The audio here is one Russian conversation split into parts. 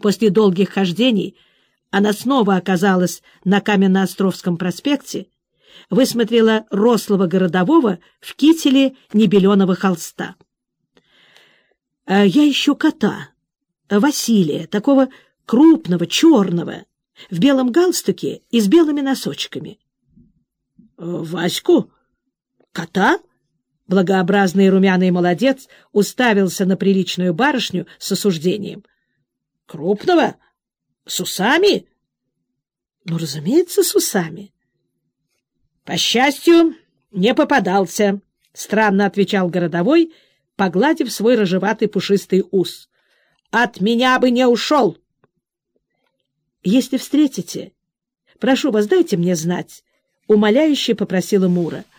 После долгих хождений она снова оказалась на Каменноостровском проспекте, высмотрела рослого городового в кителе небеленого холста. «А «Я ищу кота, Василия, такого крупного, черного, в белом галстуке и с белыми носочками». «Ваську? Кота?» Благообразный румяный молодец уставился на приличную барышню с осуждением. — Крупного? С усами? — Ну, разумеется, с усами. — По счастью, не попадался, — странно отвечал городовой, погладив свой рыжеватый пушистый ус. — От меня бы не ушел! — Если встретите, прошу вас, дайте мне знать, — умоляюще попросила Мура. —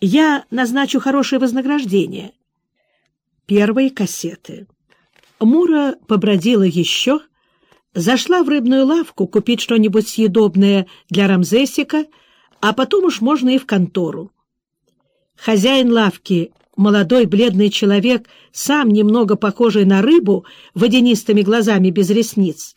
я назначу хорошее вознаграждение. Первые кассеты. Мура побродила еще, зашла в рыбную лавку купить что-нибудь съедобное для Рамзесика, а потом уж можно и в контору. Хозяин лавки, молодой бледный человек, сам немного похожий на рыбу, водянистыми глазами без ресниц,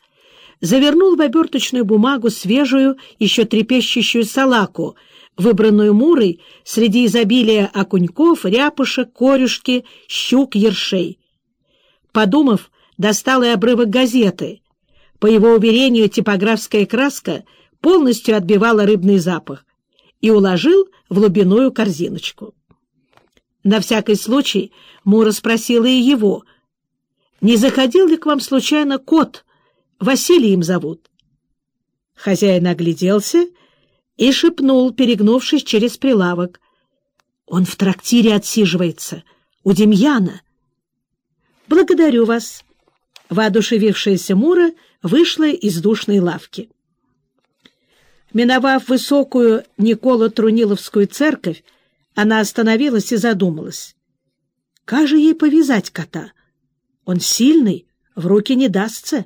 завернул в оберточную бумагу свежую, еще трепещущую салаку, выбранную Мурой среди изобилия окуньков, ряпушек, корюшки, щук, ершей. Подумав, достал и обрывок газеты. По его уверению, типографская краска полностью отбивала рыбный запах и уложил в лубиную корзиночку. На всякий случай Мура спросила и его, не заходил ли к вам случайно кот, Василий им зовут. Хозяин огляделся и шепнул, перегнувшись через прилавок. «Он в трактире отсиживается, у Демьяна». «Благодарю вас». Воодушевившаяся Мура вышла из душной лавки. Миновав высокую Никола-Труниловскую церковь, она остановилась и задумалась. Как же ей повязать кота? Он сильный, в руки не дастся.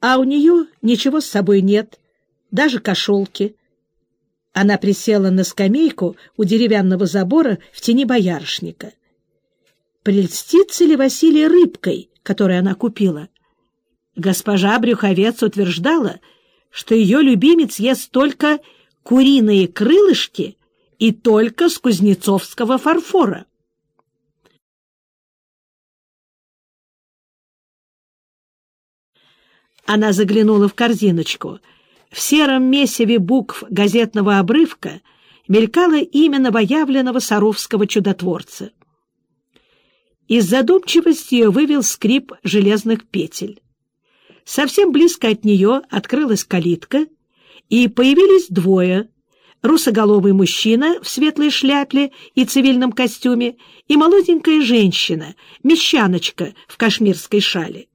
А у нее ничего с собой нет, даже кошелки. Она присела на скамейку у деревянного забора в тени боярышника. Прельстится ли Василия рыбкой, которую она купила? Госпожа Брюховец утверждала, что ее любимец ест только куриные крылышки и только с кузнецовского фарфора. Она заглянула в корзиночку — в сером месиве букв газетного обрывка мелькало имя новоявленного саровского чудотворца. Из задумчивости ее вывел скрип железных петель. Совсем близко от нее открылась калитка, и появились двое — русоголовый мужчина в светлой шляпе и цивильном костюме и молоденькая женщина, мещаночка в кашмирской шале.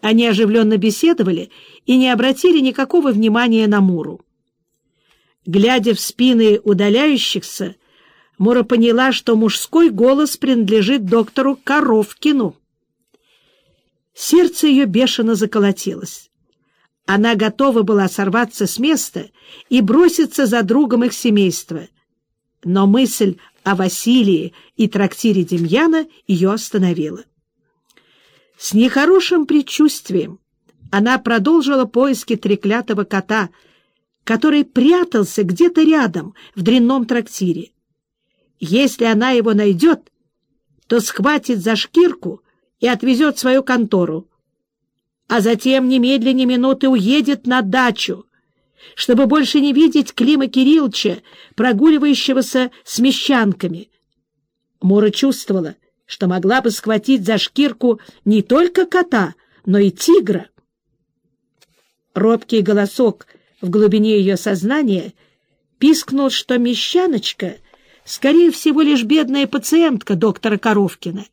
Они оживленно беседовали и не обратили никакого внимания на Муру. Глядя в спины удаляющихся, Мура поняла, что мужской голос принадлежит доктору Коровкину. Сердце ее бешено заколотилось. Она готова была сорваться с места и броситься за другом их семейства. Но мысль о Василии и трактире Демьяна ее остановила. С нехорошим предчувствием она продолжила поиски треклятого кота, который прятался где-то рядом в дрянном трактире. Если она его найдет, то схватит за шкирку и отвезет в свою контору, а затем немедленно минуты уедет на дачу, чтобы больше не видеть Клима Кирилловича, прогуливающегося с мещанками. Мура чувствовала, что могла бы схватить за шкирку не только кота, но и тигра. Робкий голосок в глубине ее сознания пискнул, что мещаночка, скорее всего, лишь бедная пациентка доктора Коровкина.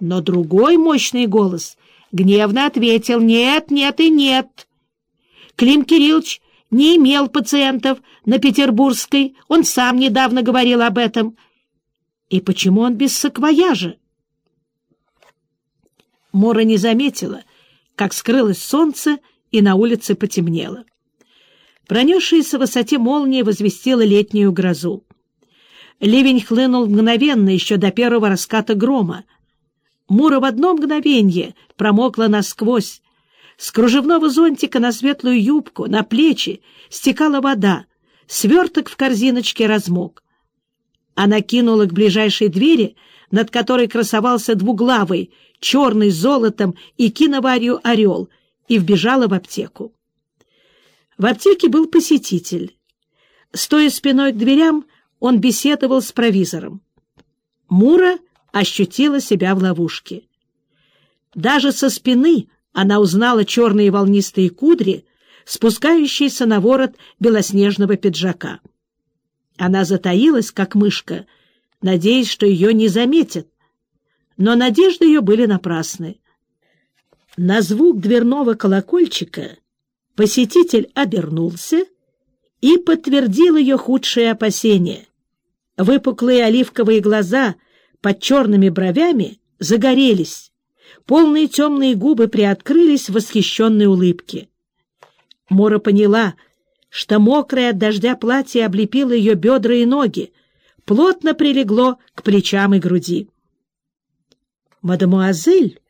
Но другой мощный голос гневно ответил «нет, нет и нет». Клим Кириллович не имел пациентов на Петербургской, он сам недавно говорил об этом — и почему он без саквояжа? Мора не заметила, как скрылось солнце, и на улице потемнело. Пронесшаяся в высоте молния возвестила летнюю грозу. Ливень хлынул мгновенно, еще до первого раската грома. Мура в одно мгновенье промокла насквозь, С кружевного зонтика на светлую юбку, на плечи стекала вода, сверток в корзиночке размок. Она кинула к ближайшей двери, над которой красовался двуглавый, черный с золотом и киноварью орел, и вбежала в аптеку. В аптеке был посетитель. Стоя спиной к дверям, он беседовал с провизором. Мура ощутила себя в ловушке. Даже со спины она узнала черные волнистые кудри, спускающиеся на ворот белоснежного пиджака. Она затаилась, как мышка, надеясь, что ее не заметят. Но надежды ее были напрасны. На звук дверного колокольчика посетитель обернулся и подтвердил ее худшие опасения. Выпуклые оливковые глаза под черными бровями загорелись, полные темные губы приоткрылись в восхищенной улыбке. Мора поняла, что мокрое от дождя платье облепило ее бедра и ноги, плотно прилегло к плечам и груди. «Мадемуазель!»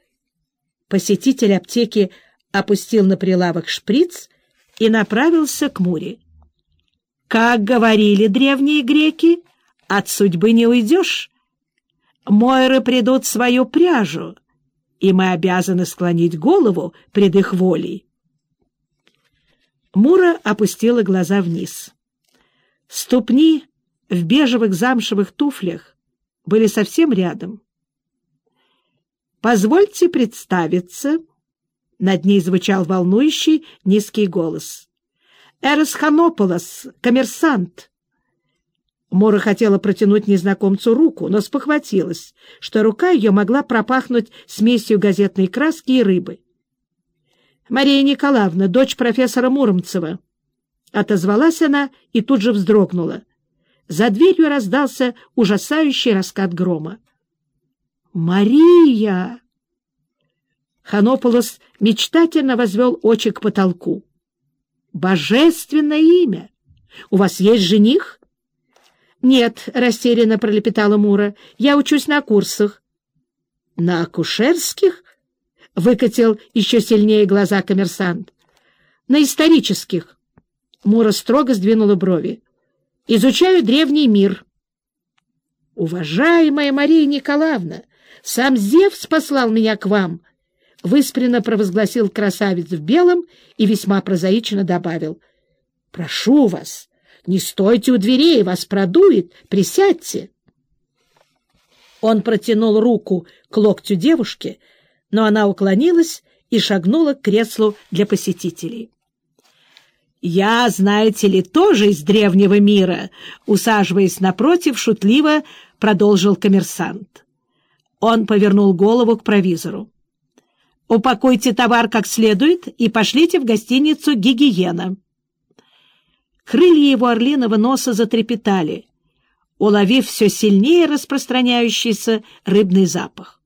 Посетитель аптеки опустил на прилавок шприц и направился к Муре. «Как говорили древние греки, от судьбы не уйдешь. Мойры придут свою пряжу, и мы обязаны склонить голову пред их волей». Мура опустила глаза вниз. Ступни в бежевых замшевых туфлях были совсем рядом. «Позвольте представиться», — над ней звучал волнующий низкий голос. «Эрос Ханополос, коммерсант». Мора хотела протянуть незнакомцу руку, но спохватилась, что рука ее могла пропахнуть смесью газетной краски и рыбы. Мария Николаевна, дочь профессора Муромцева. Отозвалась она и тут же вздрогнула. За дверью раздался ужасающий раскат грома. «Мария!» Ханополос мечтательно возвел очи к потолку. «Божественное имя! У вас есть жених?» «Нет», — растерянно пролепетала Мура, — «я учусь на курсах». «На акушерских?» — выкатил еще сильнее глаза коммерсант. — На исторических. Мура строго сдвинула брови. — Изучаю древний мир. — Уважаемая Мария Николаевна, сам Зевс послал меня к вам! — выспренно провозгласил красавец в белом и весьма прозаично добавил. — Прошу вас, не стойте у дверей, вас продует, присядьте. Он протянул руку к локтю девушки — но она уклонилась и шагнула к креслу для посетителей. «Я, знаете ли, тоже из древнего мира», — усаживаясь напротив, шутливо продолжил коммерсант. Он повернул голову к провизору. «Упакуйте товар как следует и пошлите в гостиницу «Гигиена». Крылья его орлиного носа затрепетали, уловив все сильнее распространяющийся рыбный запах.